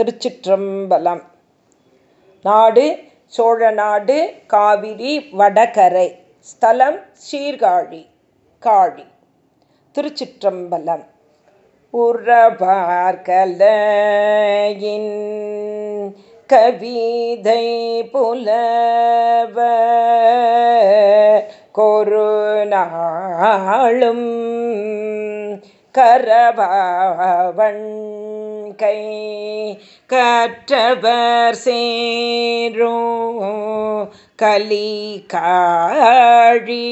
திருச்சிற்றம்பலம். நாடு சோழநாடு காவிரி வடகரை. ஸ்தலம் சீர்காழி காழி. திருச்சிற்றம்பலம். உறவார்கலையின் கவிதை புலவ கொரு நாளும் கரபாவன் கை கற்றவர் சேரோ கலி காழி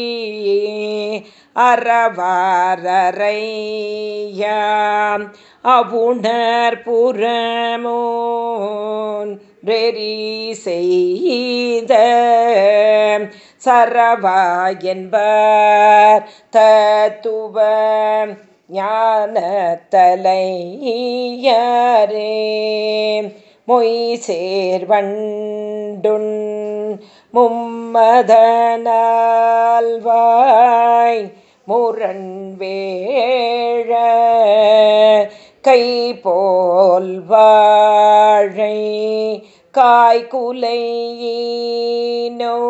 அறவாரையாம் அவுணர் புறமோன் ரெரி செய்த சரவா என்பார் தத்துவ ஞானத்தலையாரே. மொய் சேர்வண்டுண் மும்மதனால்வாய் முரண் வேழ கை போல் வாழை காய்குலையினோ.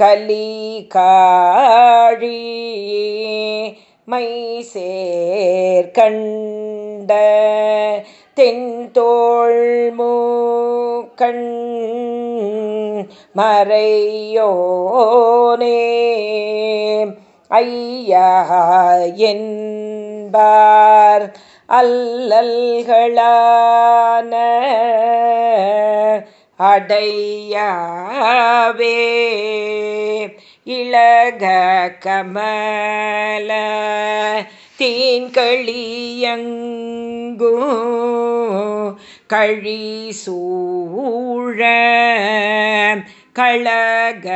கலி காழி மை சேர்கண்ட தென்தோள் மூக்கண் மறையோனே. ஐயா என்பார் அல்லல்களான அடையாவே. இளக கமல தீன்களியங்கு கழி சூழ கழக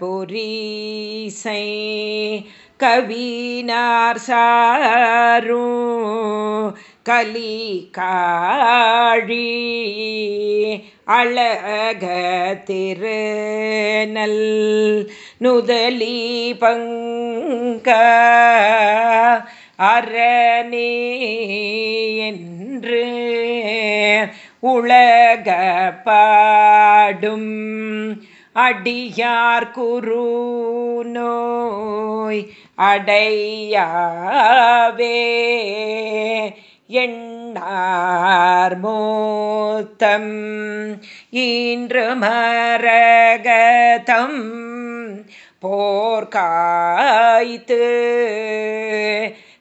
பொரிசை கவினார் சாரும் கலி காழி அழக திருநல் நுதலி பங்க அரணே என்று உலக பாடும் அடியார் குரு நோய் அடையாவே எண்ணார் மூத்தம்? ஈன்று மரகதம் போர்காய்த்து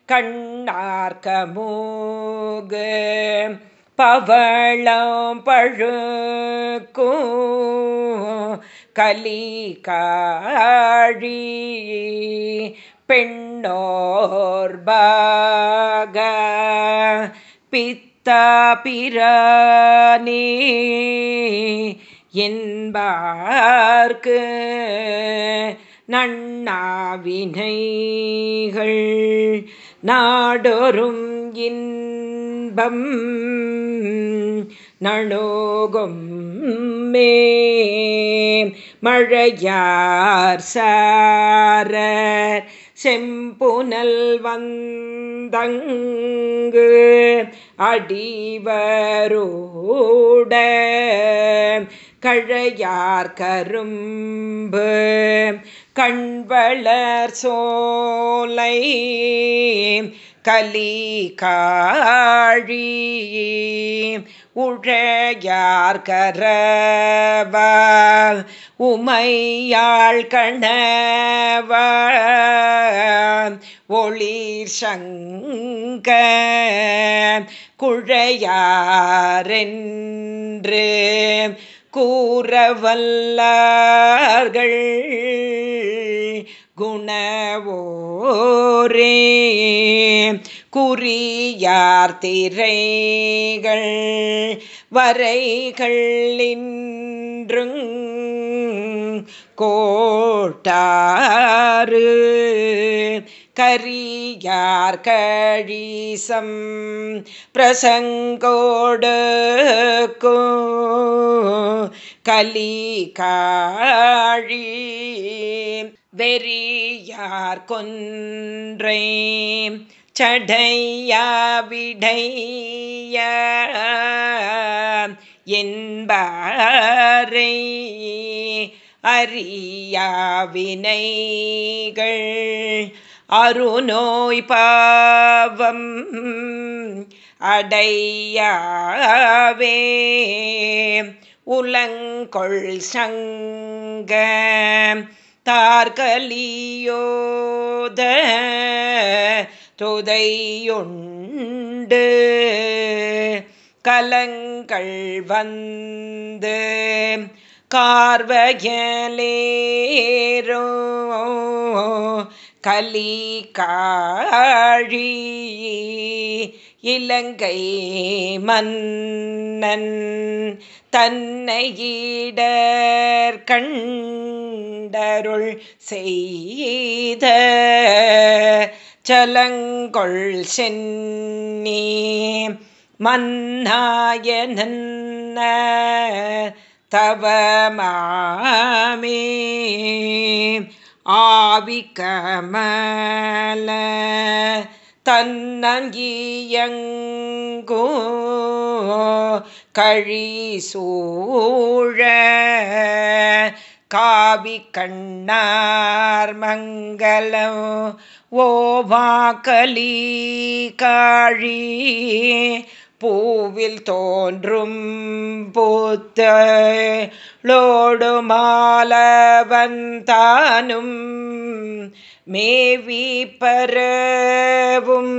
கண்ணார்கமூகு பவளம் பழுக்கும் கலி காழி. பெண்ணோர்பாக பித்தா என்பார்க்கு நன்னாவினைகள் நாடொரும் இன்பம் நணுகும் மே மழையார் சார செம்புனல் வந்தங்கு அடிவரோட கழையார் கரும்பு கண்வளர் சோலை கலி காழி உழையார் கரவால் உமையாள் கணவ ஒளிர் சங்க குழையாரென்று கூறவல்லார்கள். குணவோரே. குறியார் திரைகள் வரைகள் இன்றுங் கோட்டாறு. கரியார் கழிசம் பிரசங்கோடு கலி காழி வெறியார் கொன்றை சடையா என்பாரை அறியாவினைகள் அருநோய் பாவம் அடையாவே உலங்கொள் சங்க தார்கலியோத துதையுண்டு கலங்கள் வந்து கார்வயலேரோ கலி காழி இலங்கை மன்னன் தன்னையிடர் கண்டருள் செய்த சலங்கொள் சென்னி மன்னாயனன் தவமாமே. ஆவிக்கமல தன்னங்கியங்கோ கழி சூழ காவி கண்ணார் மங்களம் ஓவாக்கலி காழி பூவில் தோன்றும் பூத்தோடு மாலவந்தானும் மேவி பரவும்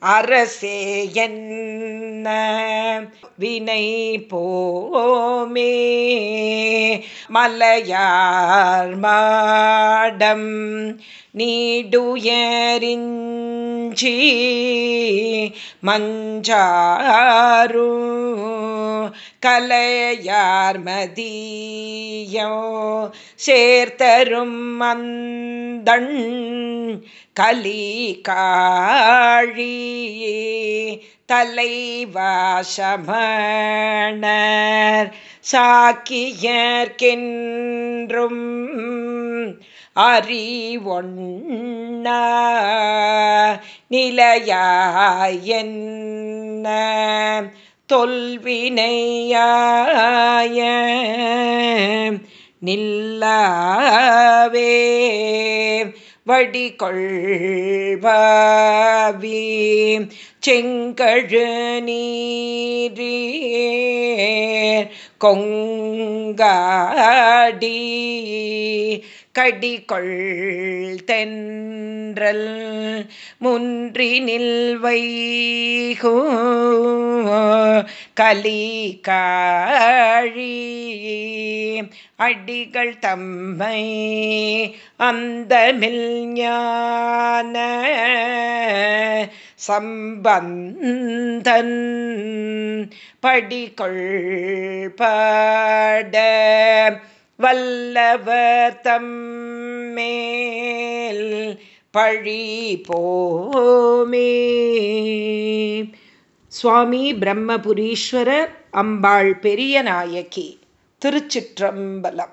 அரசே என்ன? வினை போமே. மலையார் மாடம் நீடுயரின் நீடுயரிஞ்சி மஞ்சாரு கலையார் மதியோ சேர்த்தரும் மந்தண் கலி காழி தலைவாசமணர் சாக்கியர்கின்றும் அறிவொண்ண நிலையாயன்ன தொல்வினையாய நில்லாவே வடி வடிகொள்வாவி செங்கழு நீரே கொங்காடி கடிகொள் தென்றல் முன்றி நில்வைகோ கலி காழி அடிகள் தம்மை அந்த ஞான சம்பந்தன் படிகொள் பாட வல்லவர் தம்மேல் பழி போமே. சுவாமி பிரம்மபுரீஸ்வரர் அம்பாள் பெரிய நாயகி திருச்சிற்றம்பலம்.